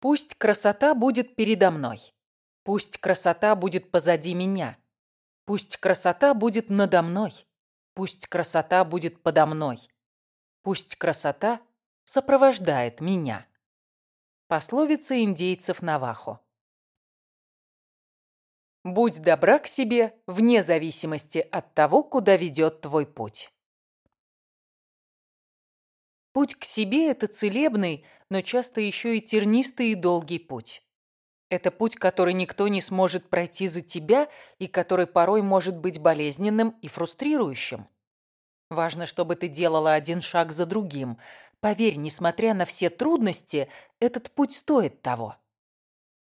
Пусть красота будет передо мной. Пусть красота будет позади меня. Пусть красота будет надо мной. Пусть красота будет подо мной. Пусть красота сопровождает меня. Пословица индейцев Навахо. Будь добра к себе, вне зависимости от того, куда ведет твой путь. Путь к себе – это целебный, но часто еще и тернистый и долгий путь. Это путь, который никто не сможет пройти за тебя и который порой может быть болезненным и фрустрирующим. Важно, чтобы ты делала один шаг за другим. Поверь, несмотря на все трудности, этот путь стоит того.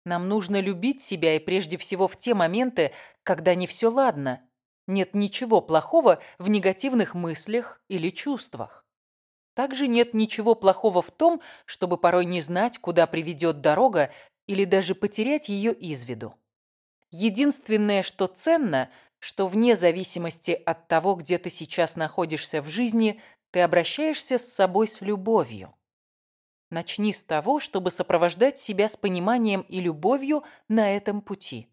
Нам нужно любить себя и прежде всего в те моменты, когда не все ладно. Нет ничего плохого в негативных мыслях или чувствах. Также нет ничего плохого в том, чтобы порой не знать, куда приведет дорога, или даже потерять ее из виду. Единственное, что ценно, что вне зависимости от того, где ты сейчас находишься в жизни, ты обращаешься с собой с любовью. Начни с того, чтобы сопровождать себя с пониманием и любовью на этом пути.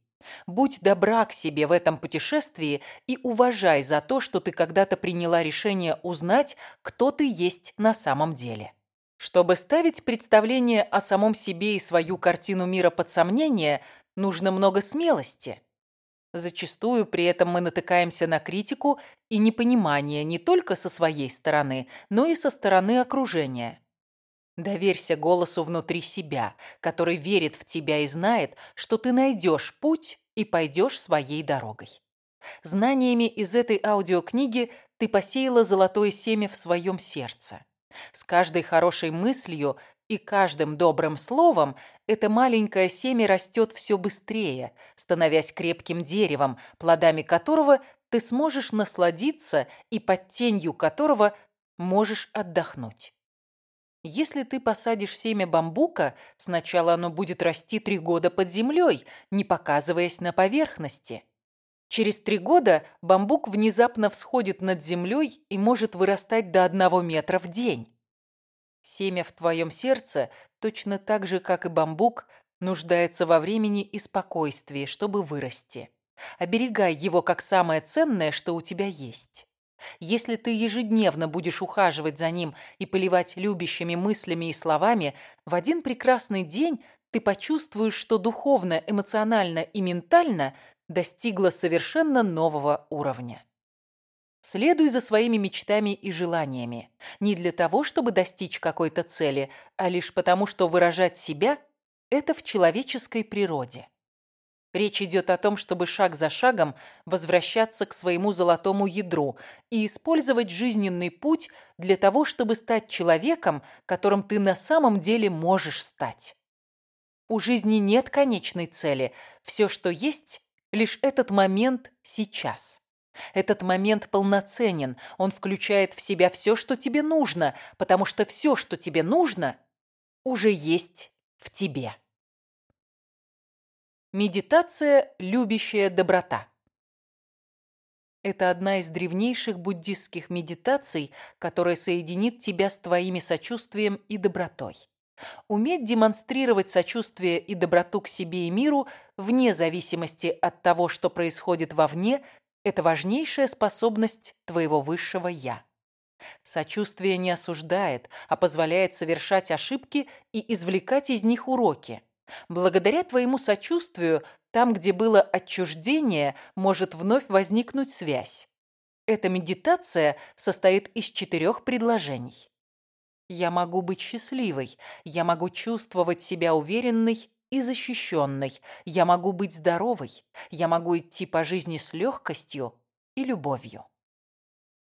Будь добра к себе в этом путешествии и уважай за то, что ты когда-то приняла решение узнать, кто ты есть на самом деле. Чтобы ставить представление о самом себе и свою картину мира под сомнение, нужно много смелости. Зачастую при этом мы натыкаемся на критику и непонимание не только со своей стороны, но и со стороны окружения. Доверься голосу внутри себя, который верит в тебя и знает, что ты найдешь путь и пойдешь своей дорогой. Знаниями из этой аудиокниги ты посеяла золотое семя в своем сердце. С каждой хорошей мыслью и каждым добрым словом это маленькое семя растет все быстрее, становясь крепким деревом, плодами которого ты сможешь насладиться и под тенью которого можешь отдохнуть. Если ты посадишь семя бамбука, сначала оно будет расти три года под землей, не показываясь на поверхности. Через три года бамбук внезапно всходит над землей и может вырастать до одного метра в день. Семя в твоем сердце точно так же, как и бамбук, нуждается во времени и спокойствии, чтобы вырасти. Оберегай его как самое ценное, что у тебя есть. Если ты ежедневно будешь ухаживать за ним и поливать любящими мыслями и словами, в один прекрасный день ты почувствуешь, что духовно, эмоционально и ментально достигла совершенно нового уровня. Следуй за своими мечтами и желаниями. Не для того, чтобы достичь какой-то цели, а лишь потому, что выражать себя – это в человеческой природе. Речь идет о том, чтобы шаг за шагом возвращаться к своему золотому ядру и использовать жизненный путь для того, чтобы стать человеком, которым ты на самом деле можешь стать. У жизни нет конечной цели. Все, что есть, лишь этот момент сейчас. Этот момент полноценен, он включает в себя все, что тебе нужно, потому что все, что тебе нужно, уже есть в тебе. Медитация «Любящая доброта». Это одна из древнейших буддистских медитаций, которая соединит тебя с твоими сочувствием и добротой. Уметь демонстрировать сочувствие и доброту к себе и миру вне зависимости от того, что происходит вовне, это важнейшая способность твоего высшего «я». Сочувствие не осуждает, а позволяет совершать ошибки и извлекать из них уроки – Благодаря твоему сочувствию, там, где было отчуждение, может вновь возникнуть связь. Эта медитация состоит из четырех предложений. Я могу быть счастливой, я могу чувствовать себя уверенной и защищенной, я могу быть здоровой, я могу идти по жизни с легкостью и любовью.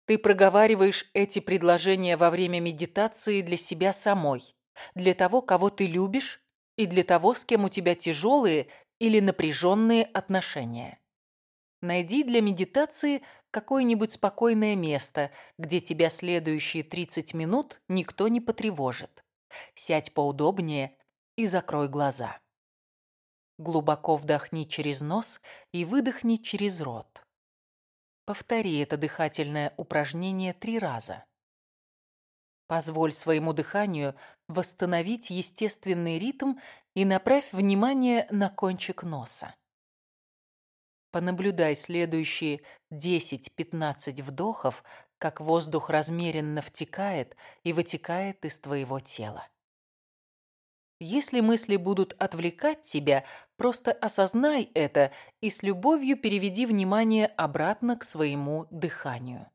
Ты проговариваешь эти предложения во время медитации для себя самой, для того, кого ты любишь и для того, с кем у тебя тяжелые или напряженные отношения. Найди для медитации какое-нибудь спокойное место, где тебя следующие 30 минут никто не потревожит. Сядь поудобнее и закрой глаза. Глубоко вдохни через нос и выдохни через рот. Повтори это дыхательное упражнение три раза. Позволь своему дыханию восстановить естественный ритм и направь внимание на кончик носа. Понаблюдай следующие 10-15 вдохов, как воздух размеренно втекает и вытекает из твоего тела. Если мысли будут отвлекать тебя, просто осознай это и с любовью переведи внимание обратно к своему дыханию.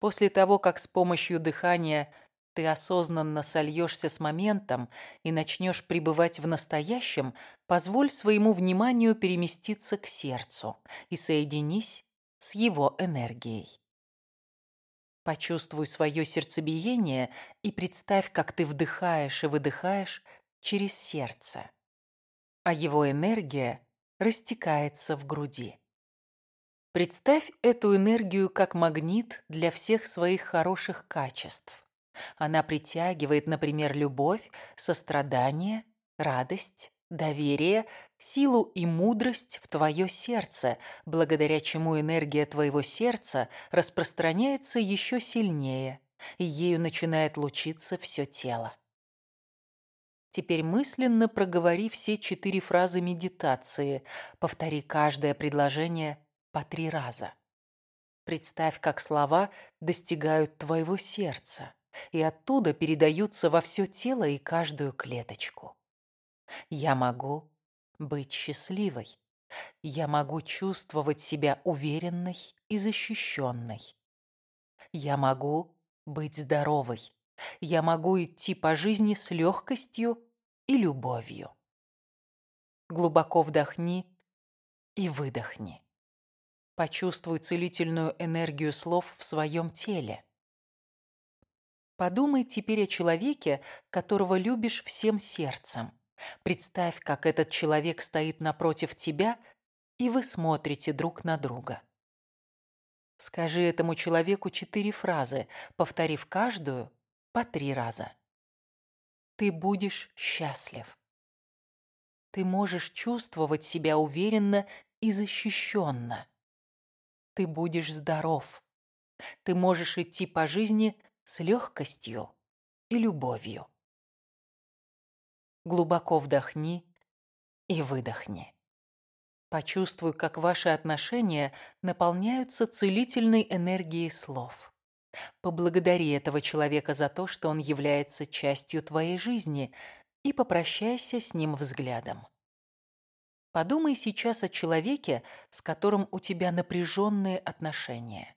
После того, как с помощью дыхания ты осознанно сольешься с моментом и начнешь пребывать в настоящем, позволь своему вниманию переместиться к сердцу и соединись с его энергией. Почувствуй свое сердцебиение и представь, как ты вдыхаешь и выдыхаешь через сердце, а его энергия растекается в груди. Представь эту энергию как магнит для всех своих хороших качеств. Она притягивает, например, любовь, сострадание, радость, доверие, силу и мудрость в твое сердце, благодаря чему энергия твоего сердца распространяется еще сильнее, и ею начинает лучиться все тело. Теперь мысленно проговори все четыре фразы медитации, повтори каждое предложение – по три раза. Представь, как слова достигают твоего сердца и оттуда передаются во все тело и каждую клеточку. Я могу быть счастливой. Я могу чувствовать себя уверенной и защищенной. Я могу быть здоровой. Я могу идти по жизни с легкостью и любовью. Глубоко вдохни и выдохни. Почувствуй целительную энергию слов в своем теле. Подумай теперь о человеке, которого любишь всем сердцем. Представь, как этот человек стоит напротив тебя, и вы смотрите друг на друга. Скажи этому человеку четыре фразы, повторив каждую по три раза. Ты будешь счастлив. Ты можешь чувствовать себя уверенно и защищенно ты будешь здоров. Ты можешь идти по жизни с легкостью и любовью. Глубоко вдохни и выдохни. Почувствуй, как ваши отношения наполняются целительной энергией слов. Поблагодари этого человека за то, что он является частью твоей жизни, и попрощайся с ним взглядом. Подумай сейчас о человеке, с которым у тебя напряженные отношения.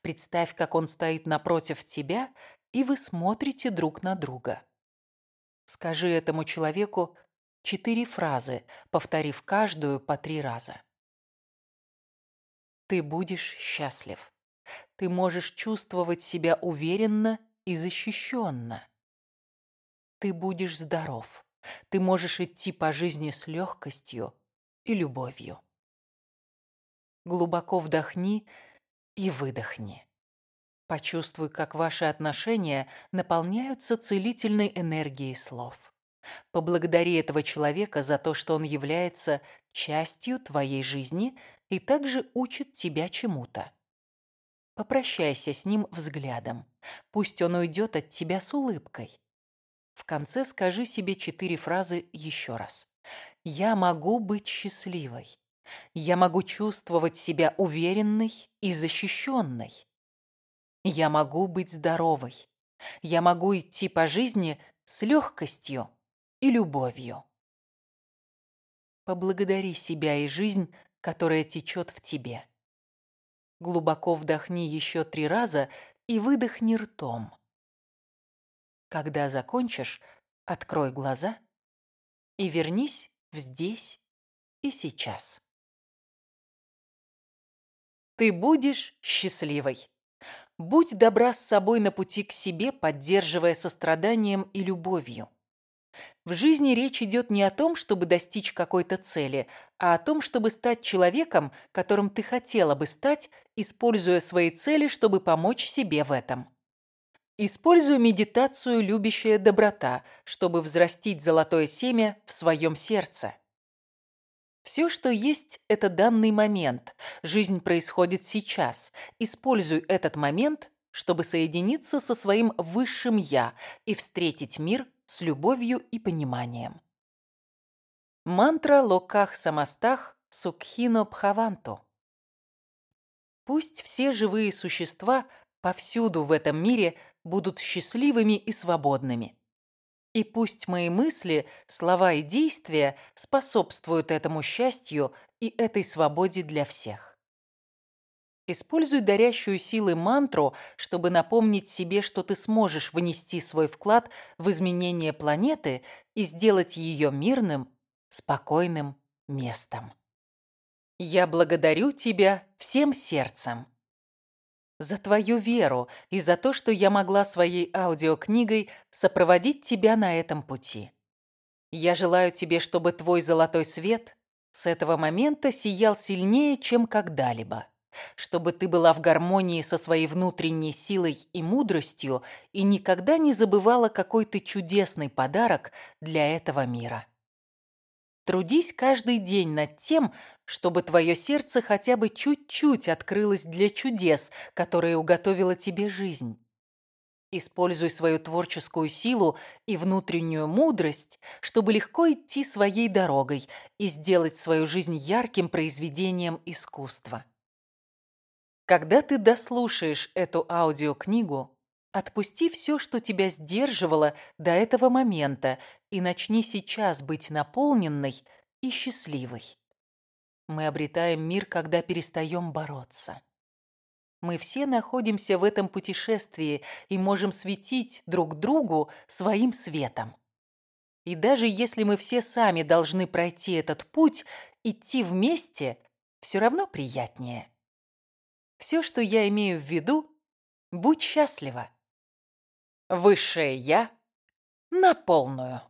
Представь, как он стоит напротив тебя, и вы смотрите друг на друга. Скажи этому человеку четыре фразы, повторив каждую по три раза. Ты будешь счастлив. Ты можешь чувствовать себя уверенно и защищенно. Ты будешь здоров. Ты можешь идти по жизни с легкостью и любовью. Глубоко вдохни и выдохни. Почувствуй, как ваши отношения наполняются целительной энергией слов. Поблагодари этого человека за то, что он является частью твоей жизни и также учит тебя чему-то. Попрощайся с ним взглядом. Пусть он уйдет от тебя с улыбкой. В конце скажи себе четыре фразы еще раз. Я могу быть счастливой. Я могу чувствовать себя уверенной и защищенной. Я могу быть здоровой. Я могу идти по жизни с легкостью и любовью. Поблагодари себя и жизнь, которая течет в тебе. Глубоко вдохни еще три раза и выдохни ртом. Когда закончишь, открой глаза и вернись в здесь и сейчас. Ты будешь счастливой. Будь добра с собой на пути к себе, поддерживая состраданием и любовью. В жизни речь идет не о том, чтобы достичь какой-то цели, а о том, чтобы стать человеком, которым ты хотела бы стать, используя свои цели, чтобы помочь себе в этом. Использую медитацию «Любящая доброта», чтобы взрастить золотое семя в своем сердце. Все, что есть, это данный момент. Жизнь происходит сейчас. Используй этот момент, чтобы соединиться со своим высшим «Я» и встретить мир с любовью и пониманием. Мантра Локах Самастах Сукхино Пхаванту. Пусть все живые существа – повсюду в этом мире будут счастливыми и свободными. И пусть мои мысли, слова и действия способствуют этому счастью и этой свободе для всех. Используй дарящую силы мантру, чтобы напомнить себе, что ты сможешь внести свой вклад в изменение планеты и сделать ее мирным, спокойным местом. Я благодарю тебя всем сердцем за твою веру и за то, что я могла своей аудиокнигой сопроводить тебя на этом пути. Я желаю тебе, чтобы твой золотой свет с этого момента сиял сильнее, чем когда-либо, чтобы ты была в гармонии со своей внутренней силой и мудростью и никогда не забывала, какой ты чудесный подарок для этого мира. Трудись каждый день над тем, чтобы твое сердце хотя бы чуть-чуть открылось для чудес, которые уготовила тебе жизнь. Используй свою творческую силу и внутреннюю мудрость, чтобы легко идти своей дорогой и сделать свою жизнь ярким произведением искусства. Когда ты дослушаешь эту аудиокнигу, отпусти все, что тебя сдерживало до этого момента, и начни сейчас быть наполненной и счастливой. Мы обретаем мир, когда перестаем бороться. Мы все находимся в этом путешествии и можем светить друг другу своим светом. И даже если мы все сами должны пройти этот путь, идти вместе все равно приятнее. Все, что я имею в виду, будь счастлива. Высшее «Я» на полную.